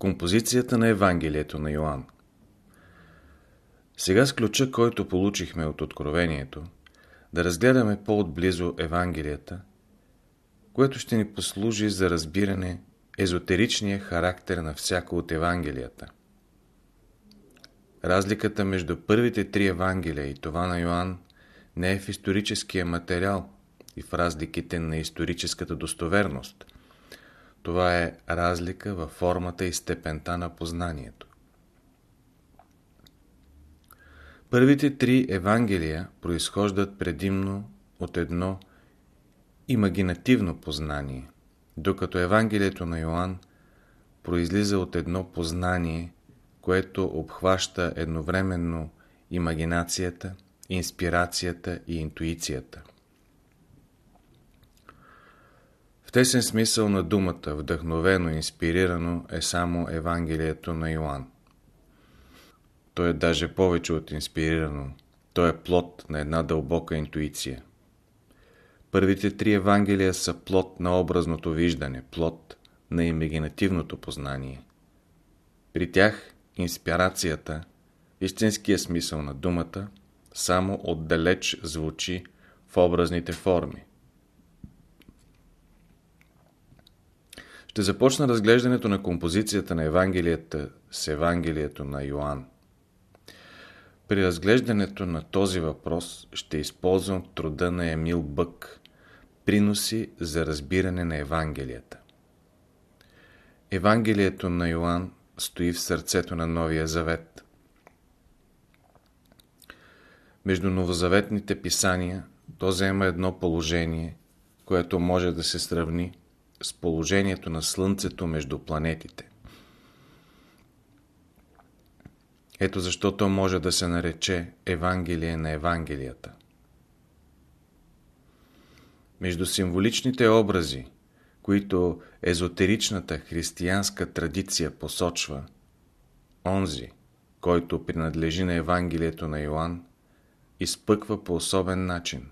Композицията на Евангелието на Йоанн Сега с ключа, който получихме от Откровението, да разгледаме по-отблизо Евангелията, което ще ни послужи за разбиране езотеричния характер на всяко от Евангелията. Разликата между първите три Евангелия и това на Йоанн не е в историческия материал и в разликите на историческата достоверност. Това е разлика във формата и степента на познанието. Първите три Евангелия произхождат предимно от едно имагинативно познание, докато Евангелието на Йоанн произлиза от едно познание, което обхваща едновременно имагинацията, инспирацията и интуицията. В тесен смисъл на думата, вдъхновено, инспирирано е само Евангелието на Йоанн. То е даже повече от инспирирано. То е плод на една дълбока интуиция. Първите три Евангелия са плод на образното виждане, плод на имагинативното познание. При тях инспирацията, истинския смисъл на думата, само отдалеч звучи в образните форми. Ще започна разглеждането на композицията на Евангелията с Евангелието на Йоанн. При разглеждането на този въпрос ще използвам труда на Емил Бък Приноси за разбиране на Евангелията. Евангелието на Йоанн стои в сърцето на Новия Завет. Между новозаветните писания то заема едно положение, което може да се сравни с положението на Слънцето между планетите. Ето защо то може да се нарече Евангелие на Евангелията. Между символичните образи, които езотеричната християнска традиция посочва, онзи, който принадлежи на Евангелието на Йоанн, изпъква по особен начин.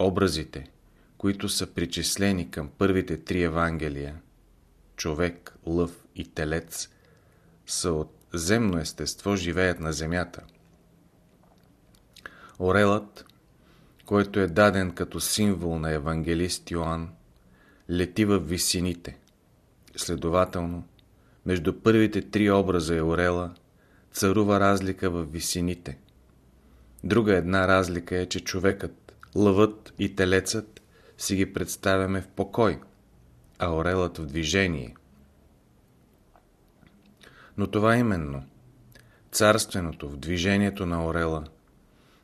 Образите, които са причислени към първите три Евангелия, човек, лъв и телец, са от земно естество, живеят на земята. Орелът, който е даден като символ на евангелист Йоанн, лети в висините. Следователно, между първите три образа е орела царува разлика в висините. Друга една разлика е, че човекът, лъвът и телецът си ги представяме в покой, а орелът в движение. Но това именно, царственото в движението на орела,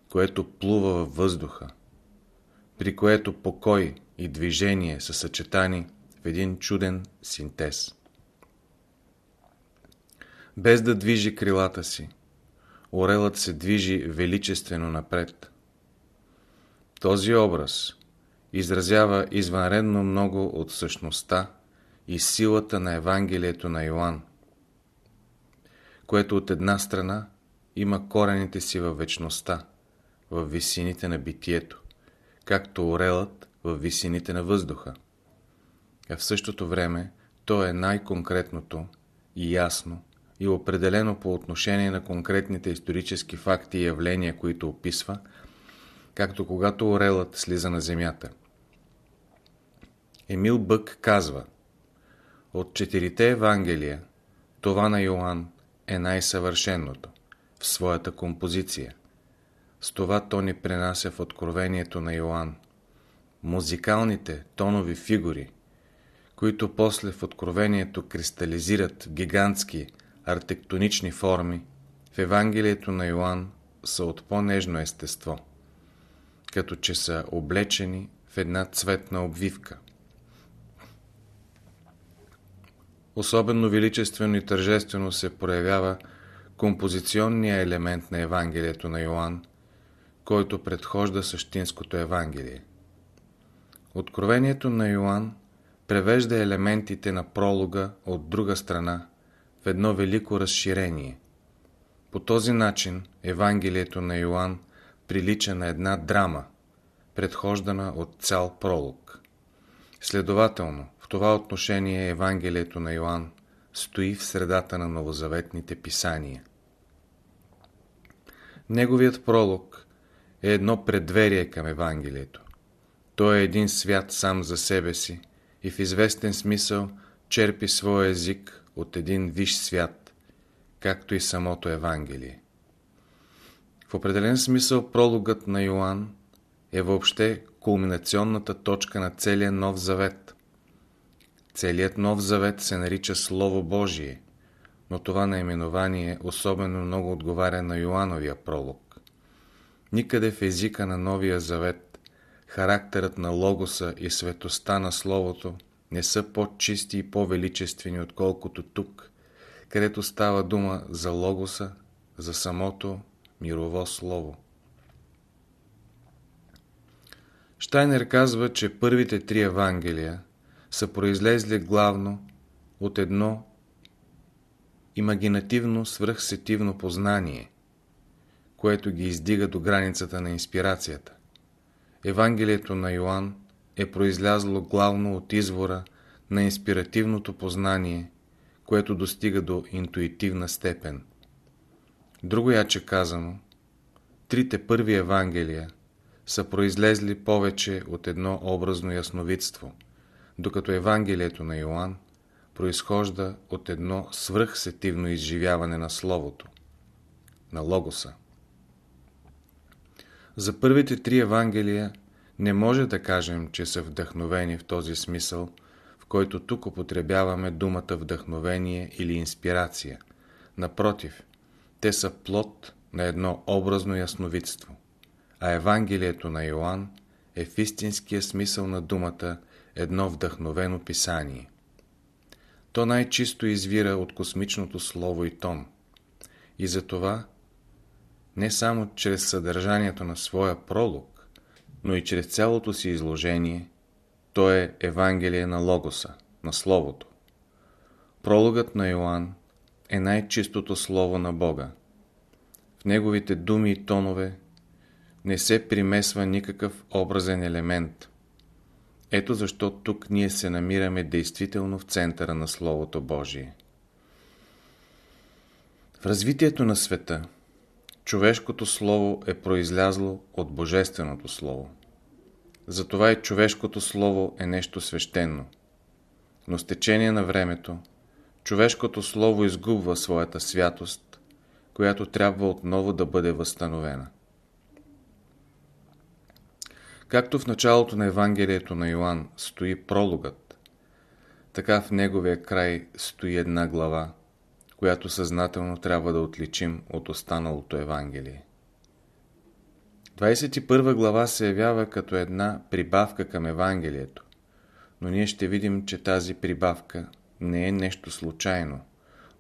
което плува във въздуха, при което покой и движение са съчетани в един чуден синтез. Без да движи крилата си, орелът се движи величествено напред. Този образ изразява извънредно много от същността и силата на Евангелието на Йоанн, което от една страна има корените си във вечността, в висините на битието, както орелът в висините на въздуха. А в същото време то е най-конкретното и ясно и определено по отношение на конкретните исторически факти и явления, които описва, както когато орелът слиза на земята. Емил Бък казва От четирите Евангелия, това на Йоанн е най-съвършеното в своята композиция. С това то ни пренася в откровението на Йоанн. Музикалните тонови фигури, които после в откровението кристализират гигантски архитектонични форми, в Евангелието на Йоанн са от по-нежно естество, като че са облечени в една цветна обвивка. Особено величествено и тържествено се проявява композиционния елемент на Евангелието на Йоанн, който предхожда същинското Евангелие. Откровението на Йоанн превежда елементите на пролога от друга страна в едно велико разширение. По този начин Евангелието на Йоанн прилича на една драма, предхождана от цял пролог. Следователно, в това отношение Евангелието на Йоанн стои в средата на новозаветните писания. Неговият пролог е едно предверие към Евангелието. Той е един свят сам за себе си и в известен смисъл черпи своя език от един виш свят, както и самото Евангелие. В определен смисъл прологът на Йоанн е въобще кулминационната точка на целия Нов Завет. Целият Нов Завет се нарича Слово Божие, но това наименование особено много отговаря на Йоановия пролог. Никъде в езика на Новия Завет характерът на Логоса и светостта на Словото не са по-чисти и по-величествени, отколкото тук, където става дума за Логоса, за самото мирово Слово. Штайнер казва, че първите три Евангелия са произлезли главно от едно имагинативно свръхсетивно познание, което ги издига до границата на инспирацията. Евангелието на Йоанн е произлязло главно от извора на инспиративното познание, което достига до интуитивна степен. Друго яче казано, трите първи Евангелия са произлезли повече от едно образно ясновидство, докато Евангелието на Йоанн произхожда от едно свръхсетивно изживяване на Словото, на Логоса. За първите три Евангелия не може да кажем, че са вдъхновени в този смисъл, в който тук употребяваме думата вдъхновение или инспирация. Напротив, те са плод на едно образно ясновидство. А Евангелието на Йоанн е в истинския смисъл на думата едно вдъхновено писание. То най-чисто извира от космичното слово и тон. И затова, не само чрез съдържанието на своя пролог, но и чрез цялото си изложение, то е Евангелие на Логоса, на Словото. Прологът на Йоанн е най-чистото Слово на Бога. В неговите думи и тонове не се примесва никакъв образен елемент. Ето защо тук ние се намираме действително в центъра на Словото Божие. В развитието на света човешкото Слово е произлязло от Божественото Слово. Затова и човешкото Слово е нещо свещено. Но с течение на времето човешкото Слово изгубва своята святост, която трябва отново да бъде възстановена. Както в началото на Евангелието на Йоанн стои прологът, така в неговия край стои една глава, която съзнателно трябва да отличим от останалото Евангелие. 21 глава се явява като една прибавка към Евангелието, но ние ще видим, че тази прибавка не е нещо случайно,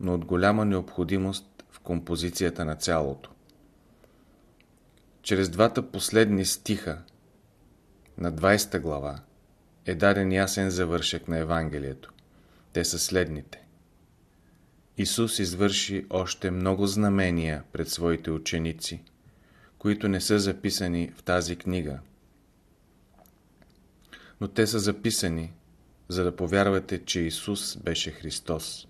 но от голяма необходимост в композицията на цялото. Чрез двата последни стиха на 20 глава е даден ясен завършек на Евангелието. Те са следните. Исус извърши още много знамения пред своите ученици, които не са записани в тази книга. Но те са записани, за да повярвате, че Исус беше Христос.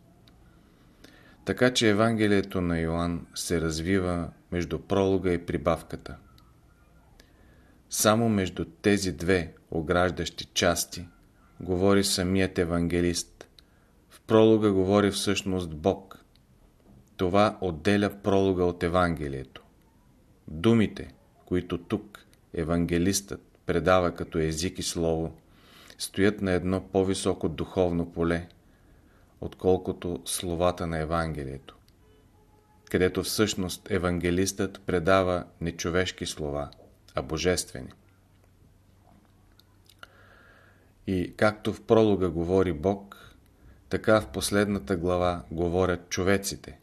Така че Евангелието на Йоанн се развива между пролога и прибавката – само между тези две ограждащи части говори самият евангелист. В пролога говори всъщност Бог. Това отделя пролога от Евангелието. Думите, които тук евангелистът предава като език и слово, стоят на едно по-високо духовно поле, отколкото словата на Евангелието, където всъщност евангелистът предава нечовешки слова – а божествени. И както в пролога говори Бог, така в последната глава говорят човеците.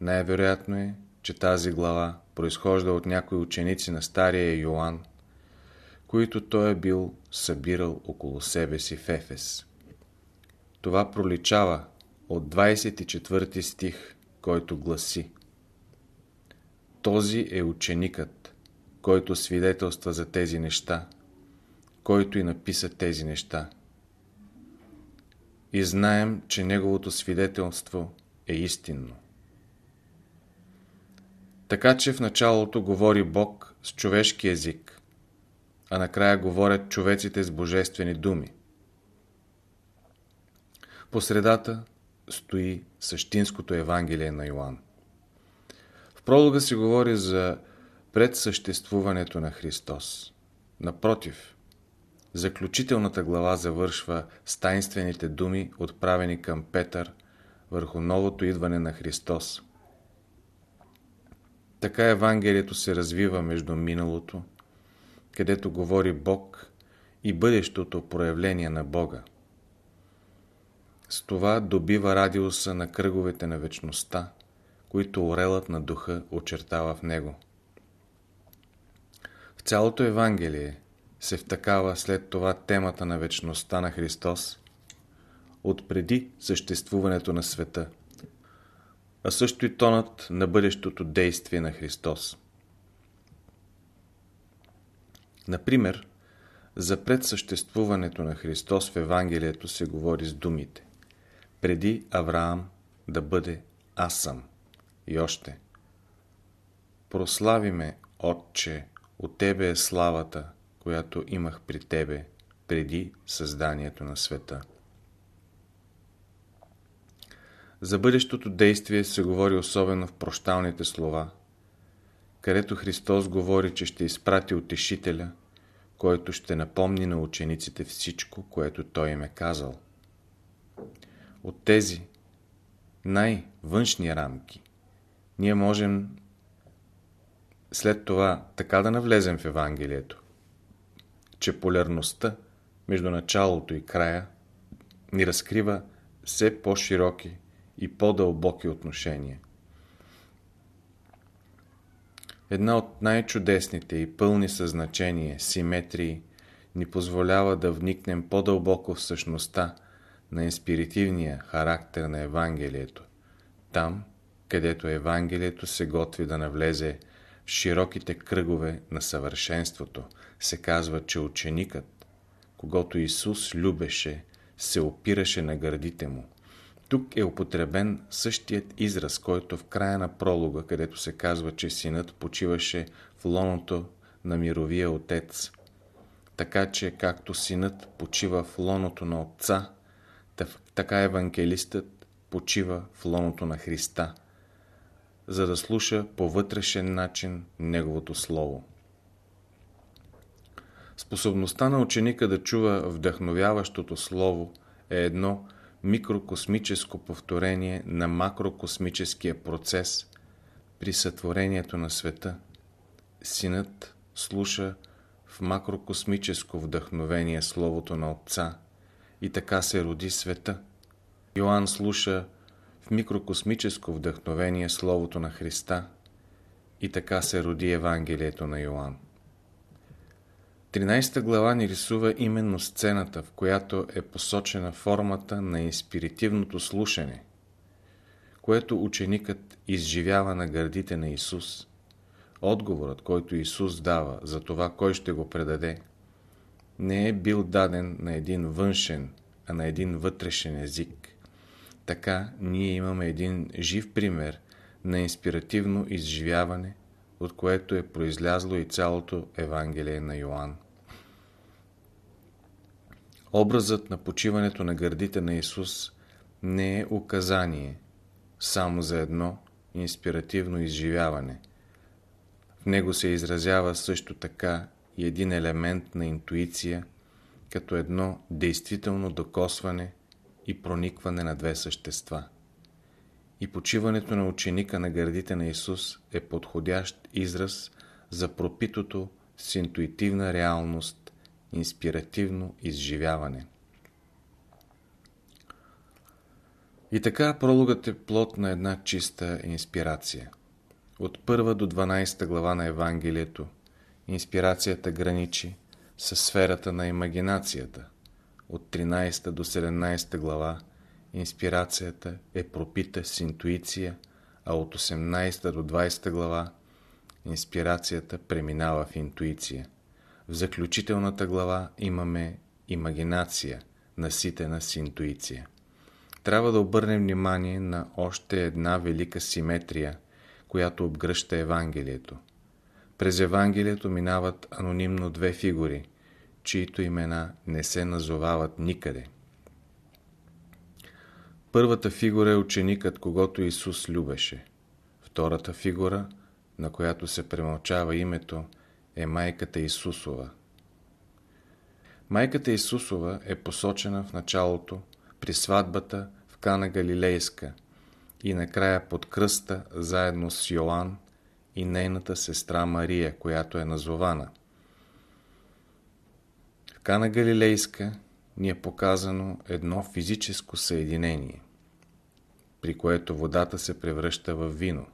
Най-вероятно е, че тази глава произхожда от някои ученици на стария Йоанн, които той е бил събирал около себе си в Ефес. Това проличава от 24 стих, който гласи Този е ученикът, който свидетелства за тези неща, който и написа тези неща. и знаем, че неговото свидетелство е истинно. Така че в началото говори Бог с човешки език, а накрая говорят човеците с божествени думи. По средата стои същинското Евангелие на Йоанн. В пролога се говори за предсъществуването на Христос. Напротив, заключителната глава завършва с тайнствените думи, отправени към Петър върху новото идване на Христос. Така Евангелието се развива между миналото, където говори Бог, и бъдещото проявление на Бога. С това добива радиуса на кръговете на вечността, които орелът на духа очертава в него. В цялото Евангелие се втакава след това темата на вечността на Христос от преди съществуването на света, а също и тонът на бъдещото действие на Христос. Например, за предсъществуването на Христос в Евангелието се говори с думите преди Авраам да бъде аз съм. И още. Прослави ме, Отче, от Тебе е славата, която имах при Тебе преди създанието на света. За бъдещото действие се говори особено в прощалните слова, където Христос говори, че ще изпрати утешителя, който ще напомни на учениците всичко, което Той им е казал. От тези най-външни рамки ние можем след това така да навлезем в Евангелието, че полярността между началото и края ни разкрива все по-широки и по-дълбоки отношения. Една от най-чудесните и пълни съзначение симетрии ни позволява да вникнем по-дълбоко в същността на инспиритивния характер на Евангелието. Там, където Евангелието се готви да навлезе в широките кръгове на съвършенството, се казва, че ученикът, когато Исус любеше, се опираше на гърдите му. Тук е употребен същият израз, който в края на пролога, където се казва, че синът почиваше в лоното на мировия отец. Така че, както синът почива в лоното на отца, така евангелистът почива в лоното на Христа, за да слуша по вътрешен начин Неговото Слово. Способността на ученика да чува вдъхновяващото Слово е едно микрокосмическо повторение на макрокосмическия процес при сътворението на света. Синът слуша в макрокосмическо вдъхновение Словото на Отца и така се роди света. Йоанн слуша в микрокосмическо вдъхновение Словото на Христа и така се роди Евангелието на Йоанн. 13 глава ни рисува именно сцената, в която е посочена формата на инспиритивното слушане, което ученикът изживява на гърдите на Исус. Отговорът, който Исус дава за това, кой ще го предаде, не е бил даден на един външен, а на един вътрешен език. Така ние имаме един жив пример на инспиративно изживяване, от което е произлязло и цялото Евангелие на Йоанн. Образът на почиването на гърдите на Исус не е указание само за едно инспиративно изживяване. В него се изразява също така и един елемент на интуиция, като едно действително докосване и проникване на две същества. И почиването на ученика на гърдите на Исус е подходящ израз за пропитото с интуитивна реалност, инспиративно изживяване. И така прологът е плод на една чиста инспирация. От първа до 12 глава на Евангелието инспирацията граничи със сферата на имагинацията. От 13 до 17 глава инспирацията е пропита с интуиция, а от 18 до 20 глава инспирацията преминава в интуиция. В заключителната глава имаме имагинация, наситена с интуиция. трябва да обърнем внимание на още една велика симетрия, която обгръща Евангелието. През Евангелието минават анонимно две фигури, чието имена не се назовават никъде. Първата фигура е ученикът, когато Исус любеше. Втората фигура, на която се премълчава името, е майката Исусова. Майката Исусова е посочена в началото при сватбата в Кана Галилейска и накрая под кръста заедно с Йоанн и нейната сестра Мария, която е назована. В Кана Галилейска ни е показано едно физическо съединение, при което водата се превръща в вино.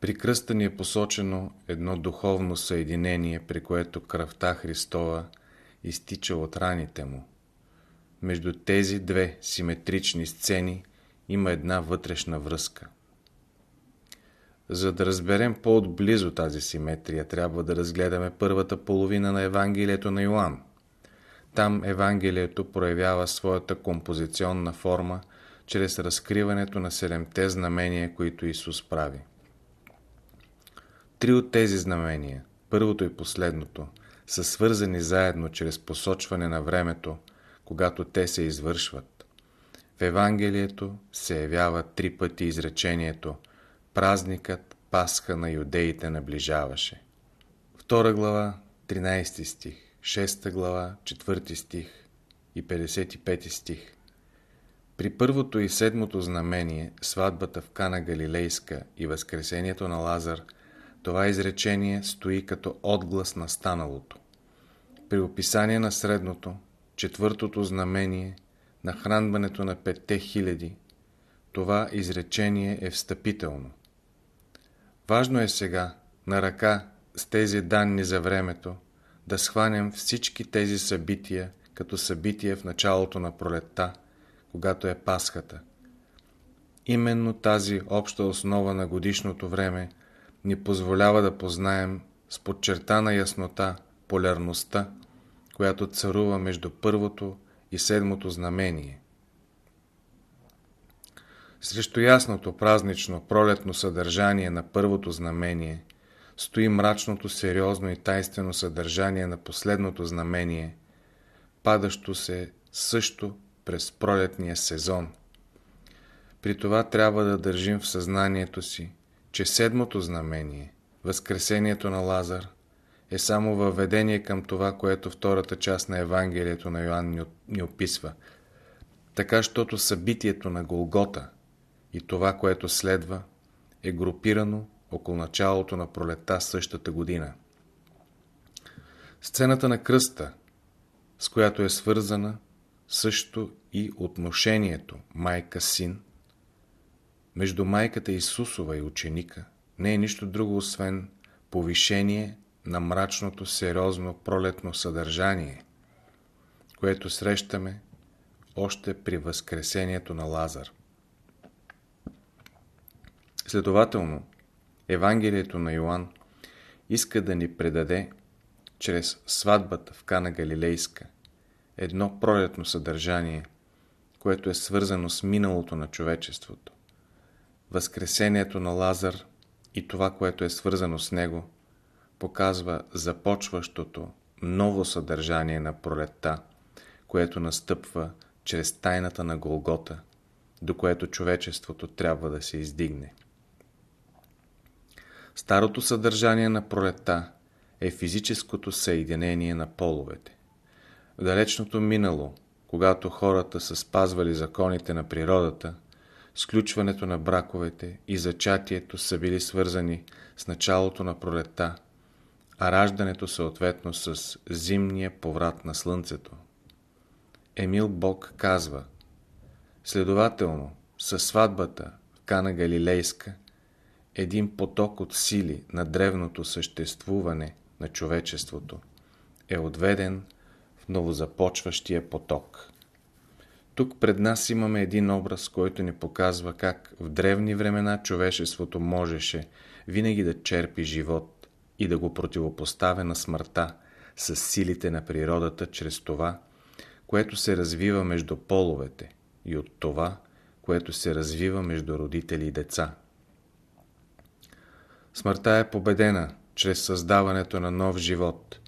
При кръста ни е посочено едно духовно съединение, при което кръвта Христова изтича от раните му. Между тези две симетрични сцени има една вътрешна връзка. За да разберем по-отблизо тази симетрия, трябва да разгледаме първата половина на Евангелието на Йоанн. Там Евангелието проявява своята композиционна форма чрез разкриването на седемте знамения, които Исус прави. Три от тези знамения, първото и последното, са свързани заедно чрез посочване на времето, когато те се извършват. В Евангелието се явява три пъти изречението Празникът Пасха на юдеите наближаваше. Втора глава, 13 стих, 6 глава, 4 стих и 55 стих. При първото и седмото знамение, сватбата в Кана Галилейска и възкресението на Лазар – това изречение стои като отглас на станалото. При описание на средното, четвъртото знамение, на хранването на петте хиляди, това изречение е встъпително. Важно е сега, на ръка с тези данни за времето, да схванем всички тези събития като събития в началото на пролетта, когато е Пасхата. Именно тази обща основа на годишното време – ни позволява да познаем с подчертана яснота полярността, която царува между първото и седмото знамение. Срещу ясното празнично пролетно съдържание на първото знамение стои мрачното сериозно и тайнствено съдържание на последното знамение, падащо се също през пролетния сезон. При това трябва да държим в съзнанието си, че седмото знамение, Възкресението на Лазар, е само въведение към това, което втората част на Евангелието на Йоанн ни описва. Така, щото събитието на Голгота и това, което следва, е групирано около началото на пролета същата година. Сцената на кръста, с която е свързана също и отношението майка-син, между майката Исусова и ученика не е нищо друго, освен повишение на мрачното, сериозно, пролетно съдържание, което срещаме още при възкресението на Лазар. Следователно, Евангелието на Йоанн иска да ни предаде чрез сватбата в Кана Галилейска едно пролетно съдържание, което е свързано с миналото на човечеството. Възкресението на Лазар и това, което е свързано с него, показва започващото ново съдържание на пролетта, което настъпва чрез тайната на Голгота, до което човечеството трябва да се издигне. Старото съдържание на пролетта е физическото съединение на половете. В далечното минало, когато хората са спазвали законите на природата, сключването на браковете и зачатието са били свързани с началото на пролетта, а раждането съответно с зимния поврат на слънцето. Емил Бог казва Следователно, със сватбата в Кана Галилейска, един поток от сили на древното съществуване на човечеството е отведен в новозапочващия поток. Тук пред нас имаме един образ, който ни показва как в древни времена човечеството можеше винаги да черпи живот и да го противопоставя на смъртта с силите на природата чрез това, което се развива между половете и от това, което се развива между родители и деца. Смъртта е победена чрез създаването на нов живот.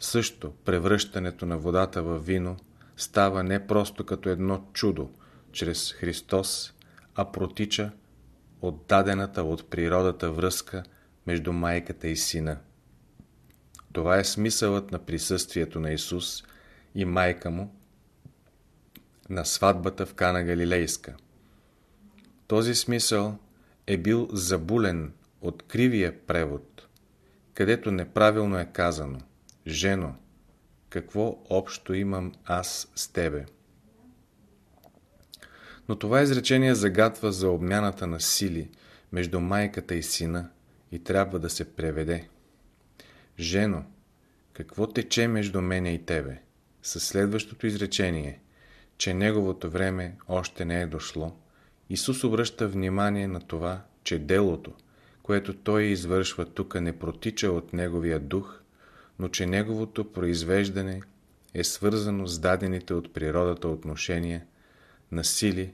Също превръщането на водата в вино става не просто като едно чудо чрез Христос, а протича от дадената от природата връзка между майката и сина. Това е смисълът на присъствието на Исус и майка му на сватбата в Кана Галилейска. Този смисъл е бил забулен от кривия превод, където неправилно е казано «Жено, какво общо имам аз с тебе?» Но това изречение загатва за обмяната на сили между майката и сина и трябва да се преведе. Жено, какво тече между мене и тебе? Със следващото изречение, че неговото време още не е дошло, Исус обръща внимание на това, че делото, което Той извършва тук не протича от Неговия дух, но че Неговото произвеждане е свързано с дадените от природата отношения на сили,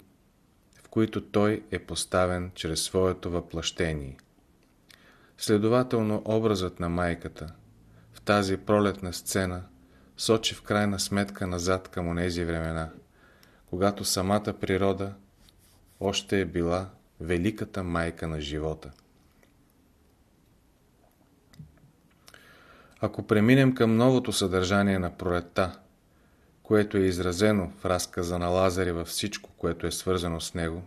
в които Той е поставен чрез своето въплъщение. Следователно образът на майката в тази пролетна сцена сочи в крайна сметка назад към онези времена, когато самата природа още е била великата майка на живота. Ако преминем към новото съдържание на пролетта, което е изразено в разказа на Лазари във всичко, което е свързано с него,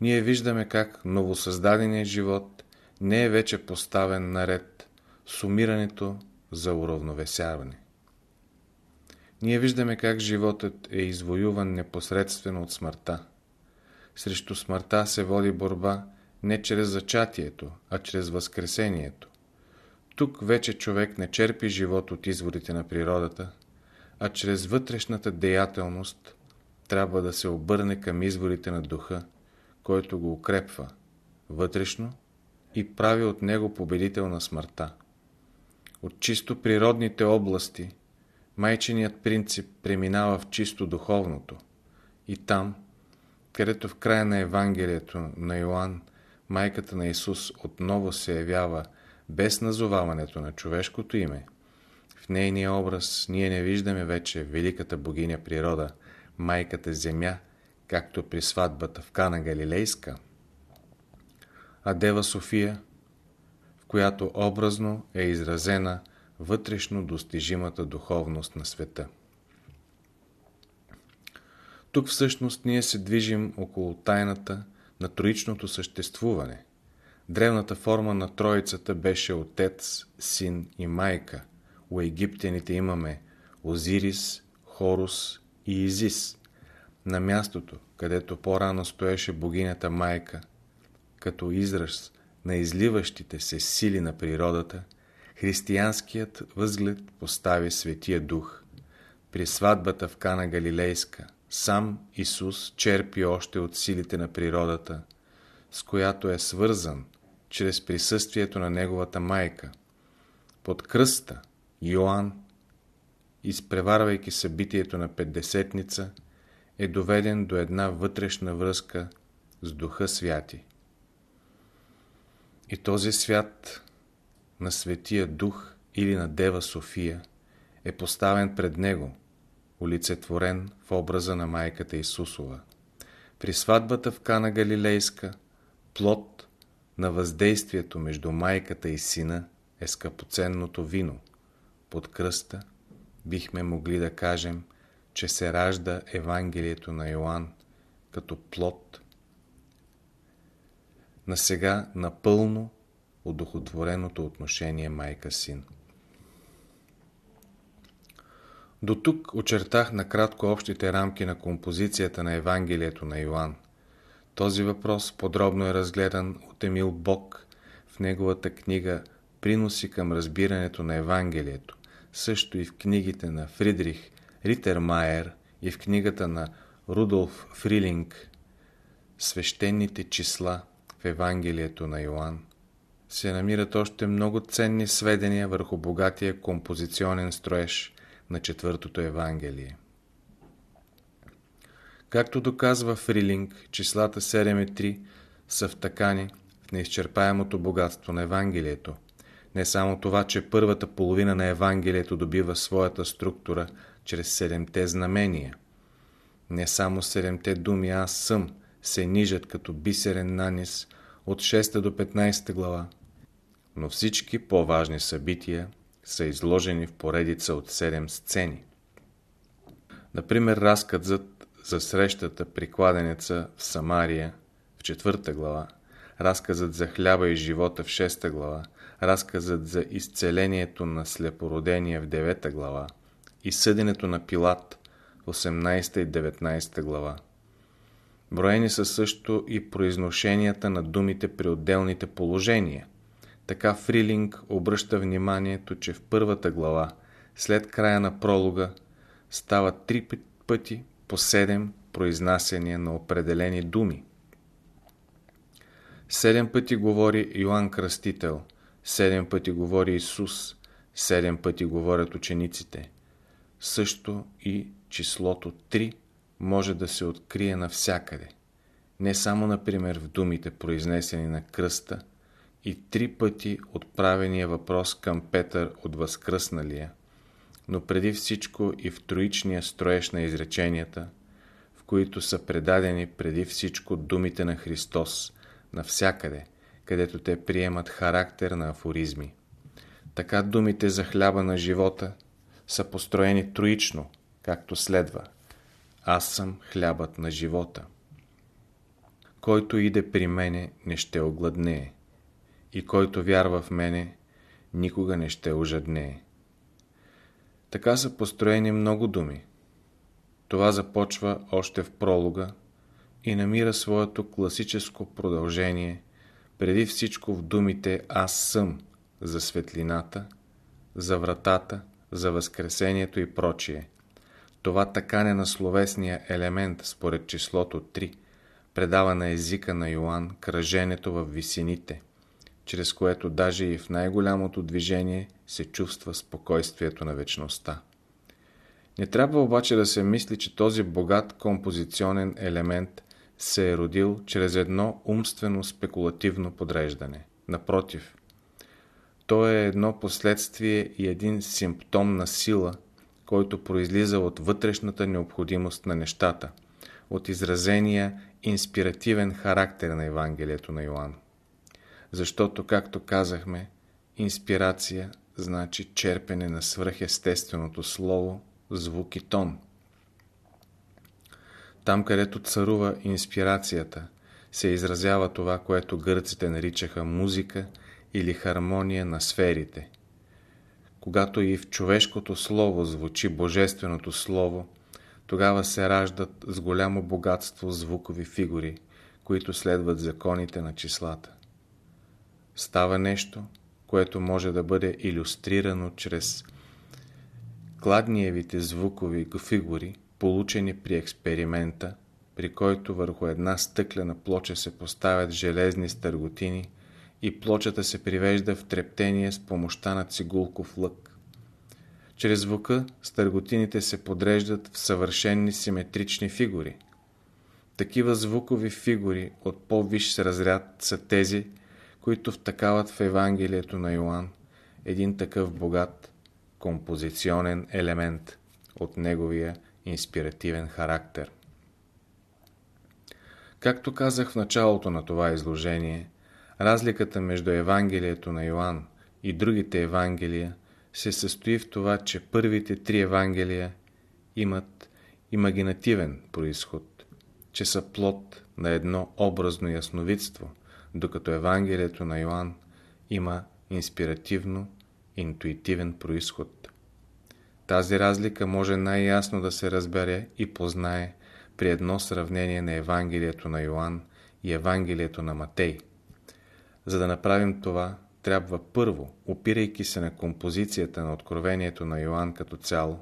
ние виждаме как новосъздаденият живот не е вече поставен наред с умирането за уравновесяване. Ние виждаме как животът е извоюван непосредствено от смъртта. Срещу смъртта се води борба не чрез зачатието, а чрез възкресението. Тук вече човек не черпи живот от изворите на природата, а чрез вътрешната деятелност трябва да се обърне към изворите на духа, който го укрепва вътрешно и прави от него победител на смъртта. От чисто природните области майченият принцип преминава в чисто духовното и там, където в края на Евангелието на Йоанн майката на Исус отново се явява без назоваването на човешкото име, в нейния образ ние не виждаме вече великата богиня природа, майката земя, както при сватбата в Кана Галилейска, а Дева София, в която образно е изразена вътрешно достижимата духовност на света. Тук всъщност ние се движим около тайната на троичното съществуване. Древната форма на Троицата беше Отец, Син и Майка. У египтяните имаме Озирис, Хорус и Изис. На мястото, където по-рано стоеше богинята Майка, като израз на изливащите се сили на природата, християнският възглед постави Светия Дух. При сватбата в Кана Галилейска сам Исус черпи още от силите на природата, с която е свързан чрез присъствието на неговата майка. Под кръста Йоанн, изпреварвайки събитието на Петдесетница, е доведен до една вътрешна връзка с Духа Святи. И този свят на Светия Дух или на Дева София е поставен пред него, олицетворен в образа на майката Исусова. При сватбата в Кана Галилейска, плод на въздействието между майката и сина е скъпоценното вино. Под кръста бихме могли да кажем, че се ражда Евангелието на Йоанн като плод на сега напълно одухотвореното отношение майка-син. До тук очертах накратко общите рамки на композицията на Евангелието на Йоанн. Този въпрос подробно е разгледан от Емил Бок в неговата книга Приноси към разбирането на Евангелието, също и в книгите на Фридрих Ритермайер и в книгата на Рудолф Фрилинг Свещените числа в Евангелието на Йоанн се намират още много ценни сведения върху богатия композиционен строеж на четвъртото Евангелие. Както доказва Фрилинг, числата 7 и 3 са втакани в неизчерпаемото богатство на Евангелието. Не само това, че първата половина на Евангелието добива своята структура чрез седемте знамения. Не само седемте думи «Аз съм» се нижат като бисерен нанис от 6 до 15 глава, но всички по-важни събития са изложени в поредица от 7 сцени. Например, разказът за срещата при кладенеца в Самария в 4 глава, разказът за хляба и живота в 6 глава, разказът за изцелението на слепородения в 9 глава и съденето на Пилат в 18 и 19 глава. Броени са също и произношенията на думите при отделните положения. Така Фрилинг обръща вниманието, че в първата глава, след края на пролога, става три пъти по седем произнасяния на определени думи. Седем пъти говори Йоанн Кръстител, седем пъти говори Исус, седем пъти говорят учениците. Също и числото 3 може да се открие навсякъде. Не само, например, в думите, произнесени на кръста, и три пъти отправения въпрос към Петър от възкръсналия, но преди всичко и в троичния строеж на изреченията, в които са предадени преди всичко думите на Христос, навсякъде, където те приемат характер на афоризми. Така думите за хляба на живота са построени троично, както следва. Аз съм хлябът на живота. Който иде при мене, не ще огладнее. И който вярва в мене, никога не ще ожаднее. Така са построени много думи. Това започва още в пролога и намира своето класическо продължение преди всичко в думите «Аз съм» за светлината, за вратата, за възкресението и прочие. Това такане на словесния елемент според числото 3 предава на езика на Йоанн кръженето в висините, чрез което даже и в най-голямото движение се чувства спокойствието на вечността. Не трябва обаче да се мисли, че този богат композиционен елемент се е родил чрез едно умствено спекулативно подреждане. Напротив, то е едно последствие и един симптом на сила, който произлиза от вътрешната необходимост на нещата, от изразения инспиративен характер на Евангелието на Йоанн. Защото, както казахме, инспирация значи черпене на свръхестественото слово, звук и тон. Там, където царува инспирацията, се изразява това, което гърците наричаха музика или хармония на сферите. Когато и в човешкото слово звучи Божественото Слово, тогава се раждат с голямо богатство звукови фигури, които следват законите на числата. Става нещо, което може да бъде иллюстрирано чрез кладниевите звукови фигури, получени при експеримента, при който върху една стъклена плоча се поставят железни стърготини и плочата се привежда в трептение с помощта на цигулков лък. Чрез звука стърготините се подреждат в съвършенни симетрични фигури. Такива звукови фигури от по-висш разряд са тези, които втакават в Евангелието на Йоанн един такъв богат композиционен елемент от неговия инспиративен характер. Както казах в началото на това изложение, разликата между Евангелието на Йоанн и другите Евангелия се състои в това, че първите три Евангелия имат имагинативен происход, че са плод на едно образно ясновидство, докато Евангелието на Йоанн има инспиративно, интуитивен происход. Тази разлика може най-ясно да се разбере и познае при едно сравнение на Евангелието на Йоанн и Евангелието на Матей. За да направим това, трябва първо, опирайки се на композицията на Откровението на Йоанн като цяло,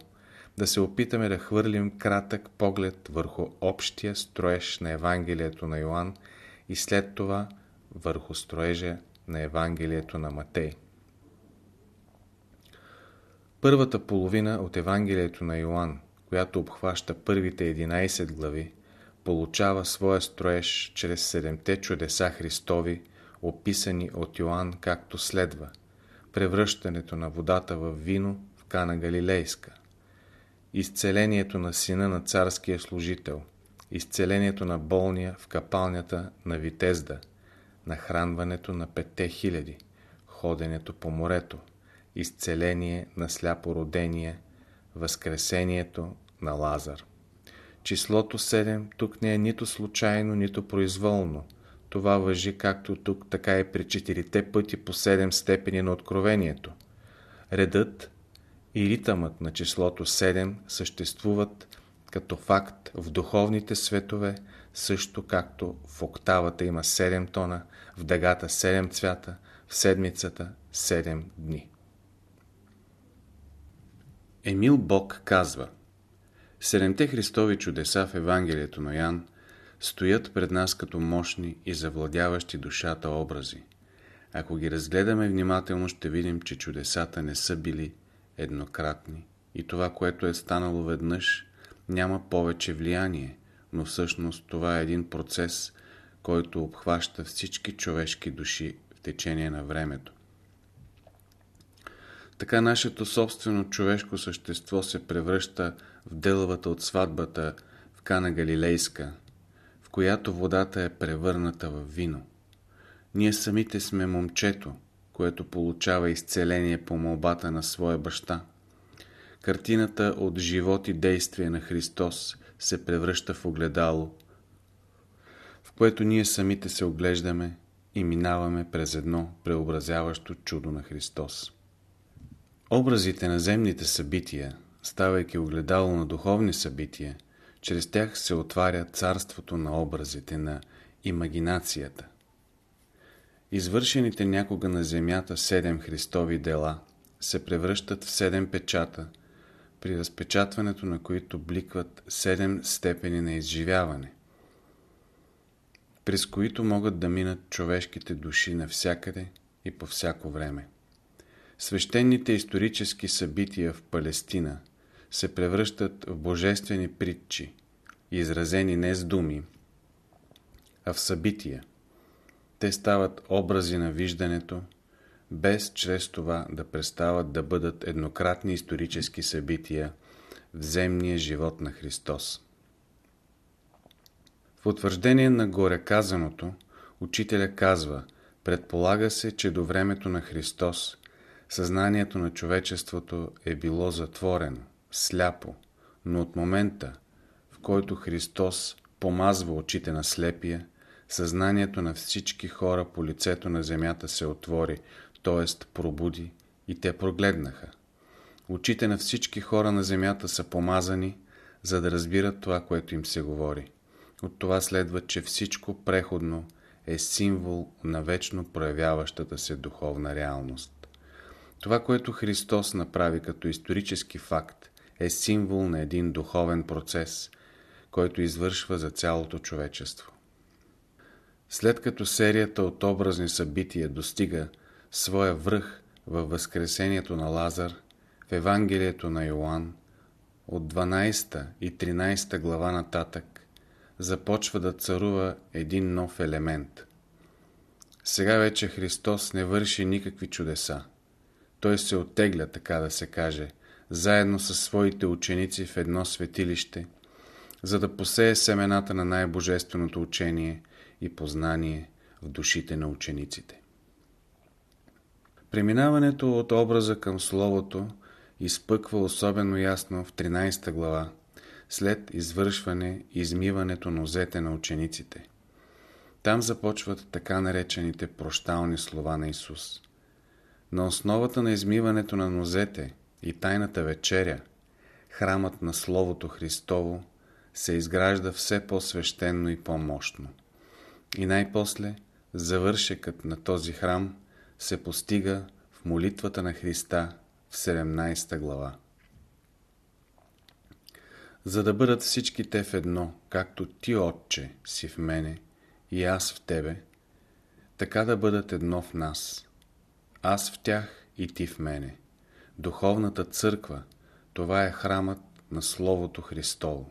да се опитаме да хвърлим кратък поглед върху общия строеж на Евангелието на Йоанн и след това върху строежа на Евангелието на Матей. Първата половина от Евангелието на Йоанн, която обхваща първите 11 глави, получава своя строеж чрез седемте чудеса Христови, описани от Йоанн както следва. Превръщането на водата в вино в Кана Галилейска. Изцелението на сина на царския служител. Изцелението на болния в капалнята на Витезда. Нахранването на петте хиляди. Ходенето по морето. Изцеление на сляпородение. Възкресението на Лазар. Числото 7 тук не е нито случайно, нито произволно. Това въжи както тук, така и при четирите пъти по 7 степени на откровението. Редът и ритъмът на числото 7 съществуват като факт в духовните светове, също както в октавата има 7 тона, в дъгата 7 цвята, в седмицата 7 дни. Емил Бог казва Седемте Христови чудеса в Евангелието на Ян стоят пред нас като мощни и завладяващи душата образи. Ако ги разгледаме внимателно, ще видим, че чудесата не са били еднократни и това, което е станало веднъж, няма повече влияние, но всъщност това е един процес, който обхваща всички човешки души в течение на времето. Така нашето собствено човешко същество се превръща в делавата от сватбата в Кана Галилейска, в която водата е превърната в вино. Ние самите сме момчето, което получава изцеление по молбата на своя баща. Картината от живот и действие на Христос се превръща в огледало, в което ние самите се оглеждаме и минаваме през едно преобразяващо чудо на Христос. Образите на земните събития, ставайки огледало на духовни събития, чрез тях се отваря царството на образите, на имагинацията. Извършените някога на земята седем Христови дела се превръщат в седем печата, при разпечатването на които бликват седем степени на изживяване, през които могат да минат човешките души навсякъде и по всяко време. Свещените исторически събития в Палестина се превръщат в божествени притчи, изразени не с думи, а в събития. Те стават образи на виждането, без чрез това да престават да бъдат еднократни исторически събития в земния живот на Христос. В утвърждение на горе казаното, учителя казва, предполага се, че до времето на Христос Съзнанието на човечеството е било затворено, сляпо, но от момента, в който Христос помазва очите на слепия, съзнанието на всички хора по лицето на земята се отвори, т.е. пробуди и те прогледнаха. Очите на всички хора на земята са помазани, за да разбират това, което им се говори. От това следва, че всичко преходно е символ на вечно проявяващата се духовна реалност. Това, което Христос направи като исторически факт, е символ на един духовен процес, който извършва за цялото човечество. След като серията от образни събития достига своя връх във Възкресението на Лазар, в Евангелието на Йоанн, от 12 и 13 глава нататък, започва да царува един нов елемент. Сега вече Христос не върши никакви чудеса той се оттегля, така да се каже, заедно с своите ученици в едно светилище, за да посее семената на най-божественото учение и познание в душите на учениците. Преминаването от образа към Словото изпъква особено ясно в 13 глава, след извършване и измиването нозете на учениците. Там започват така наречените прощални слова на Исус. На основата на измиването на нозете и тайната вечеря, храмът на Словото Христово се изгражда все по-свещенно и по-мощно. И най-после завършекът на този храм се постига в молитвата на Христа в 17 глава. За да бъдат всички те в едно, както Ти, Отче, си в мене и аз в Тебе, така да бъдат едно в нас – аз в тях и ти в мене. Духовната църква, това е храмът на Словото Христово.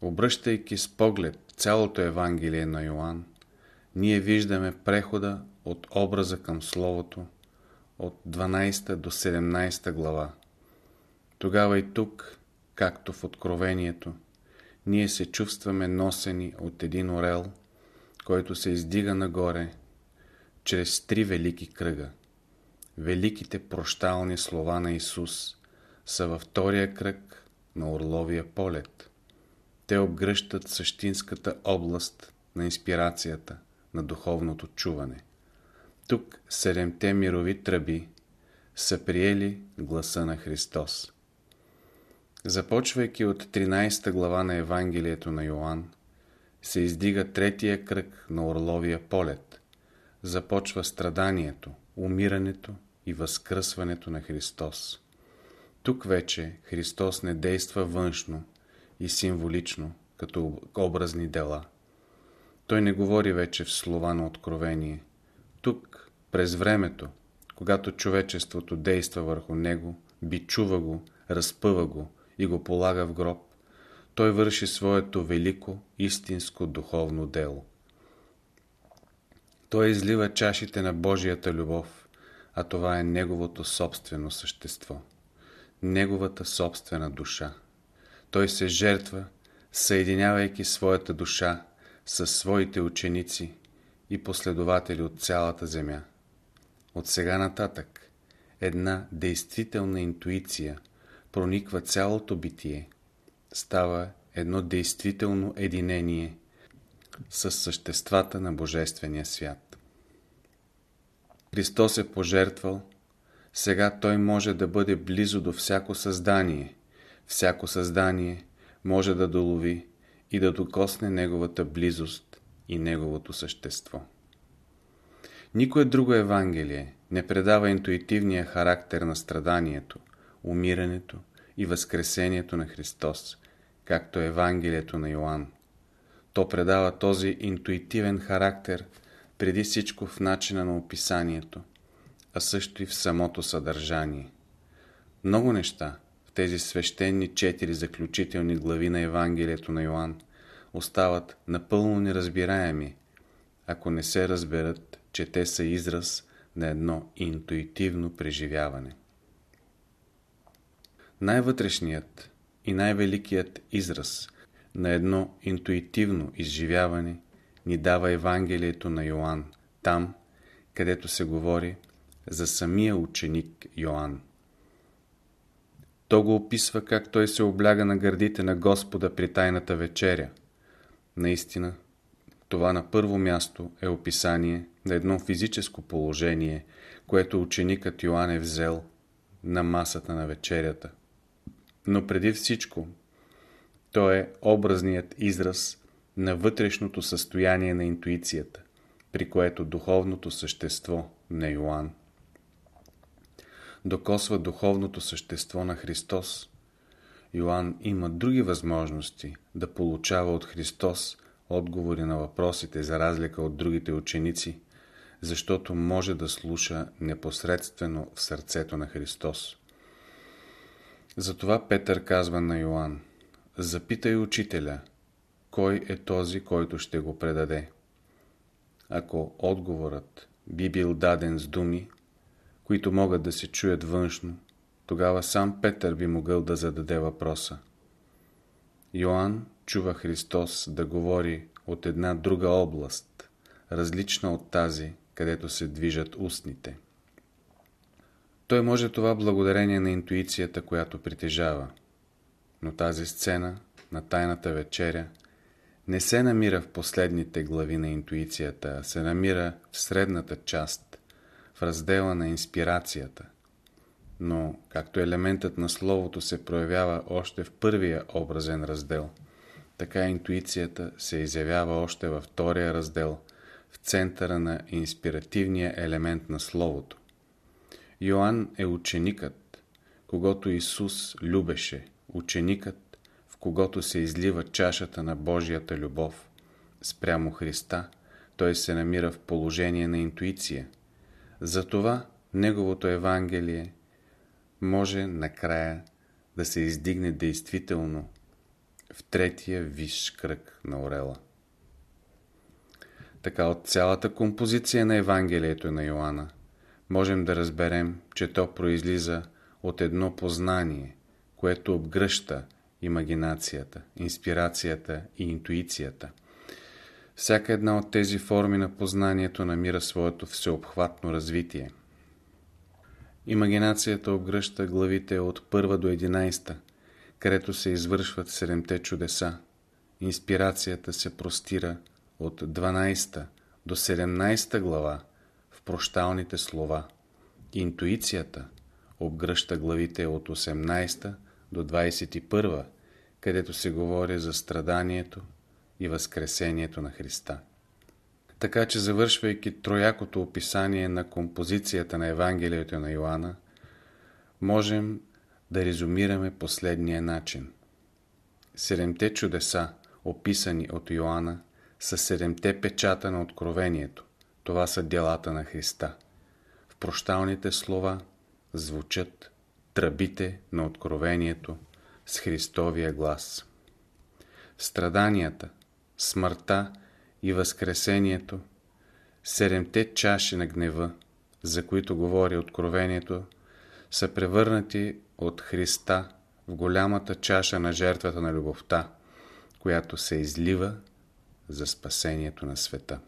Обръщайки с поглед цялото Евангелие на Йоанн, ние виждаме прехода от образа към Словото от 12 до 17 глава. Тогава и тук, както в Откровението, ние се чувстваме носени от един орел, който се издига нагоре чрез три велики кръга. Великите прощални слова на Исус са във втория кръг на Орловия полет. Те обгръщат същинската област на инспирацията, на духовното чуване. Тук седемте мирови тръби са приели гласа на Христос. Започвайки от 13 глава на Евангелието на Йоанн, се издига третия кръг на Орловия полет. Започва страданието, умирането и възкръсването на Христос. Тук вече Христос не действа външно и символично, като образни дела. Той не говори вече в слова на откровение. Тук, през времето, когато човечеството действа върху него, бичува го, разпъва го и го полага в гроб, той върши своето велико, истинско духовно дело. Той излива чашите на Божията любов, а това е Неговото собствено същество, Неговата собствена душа. Той се жертва, съединявайки своята душа със своите ученици и последователи от цялата земя. От сега нататък една действителна интуиция прониква цялото битие, става едно действително единение с съществата на Божествения свят. Христос е пожертвал, сега Той може да бъде близо до всяко създание. Всяко създание може да долови и да докосне Неговата близост и Неговото същество. Никое друго Евангелие не предава интуитивния характер на страданието, умирането и възкресението на Христос, както Евангелието на Йоанн. То предава този интуитивен характер преди всичко в начина на описанието, а също и в самото съдържание. Много неща в тези свещени четири заключителни глави на Евангелието на Йоанн остават напълно неразбираеми, ако не се разберат, че те са израз на едно интуитивно преживяване. Най-вътрешният и най-великият израз на едно интуитивно изживяване ни дава Евангелието на Йоанн, там, където се говори за самия ученик Йоанн. То го описва как той се обляга на гърдите на Господа при тайната вечеря. Наистина, това на първо място е описание на едно физическо положение, което ученикът Йоанн е взел на масата на вечерята. Но преди всичко, то е образният израз на вътрешното състояние на интуицията, при което духовното същество на Йоанн докосва духовното същество на Христос. Йоанн има други възможности да получава от Христос отговори на въпросите за разлика от другите ученици, защото може да слуша непосредствено в сърцето на Христос. Затова Петър казва на Йоанн, запитай учителя, кой е този, който ще го предаде. Ако отговорът би бил даден с думи, които могат да се чуят външно, тогава сам Петър би могъл да зададе въпроса. Йоанн чува Христос да говори от една друга област, различна от тази, където се движат устните. Той може това благодарение на интуицията, която притежава. Но тази сцена на Тайната вечеря не се намира в последните глави на интуицията, а се намира в средната част, в раздела на инспирацията. Но, както елементът на Словото се проявява още в първия образен раздел, така интуицията се изявява още във втория раздел, в центъра на инспиративния елемент на Словото. Йоанн е ученикът, когато Исус любеше, ученикът, в когото се излива чашата на Божията любов. Спрямо Христа, той се намира в положение на интуиция. Затова Неговото Евангелие може накрая да се издигне действително в третия висш кръг на орела. Така от цялата композиция на Евангелието на Йоанна можем да разберем, че то произлиза от едно познание, което обгръща имагинацията, инспирацията и интуицията. Всяка една от тези форми на познанието намира своето всеобхватно развитие. Имагинацията обгръща главите от първа до 11, където се извършват седемте чудеса. Инспирацията се простира от 12 до 17 глава в прощалните слова. Интуицията обгръща главите от 18 до 21, където се говори за страданието и възкресението на Христа. Така че завършвайки троякото описание на композицията на Евангелието на Йоанна, можем да резюмираме последния начин. Седемте чудеса, описани от Йоанна, са седемте печата на откровението. Това са делата на Христа. В прощалните слова звучат тръбите на откровението с Христовия глас. Страданията, смъртта и възкресението, седемте чаши на гнева, за които говори откровението, са превърнати от Христа в голямата чаша на жертвата на любовта, която се излива за спасението на света.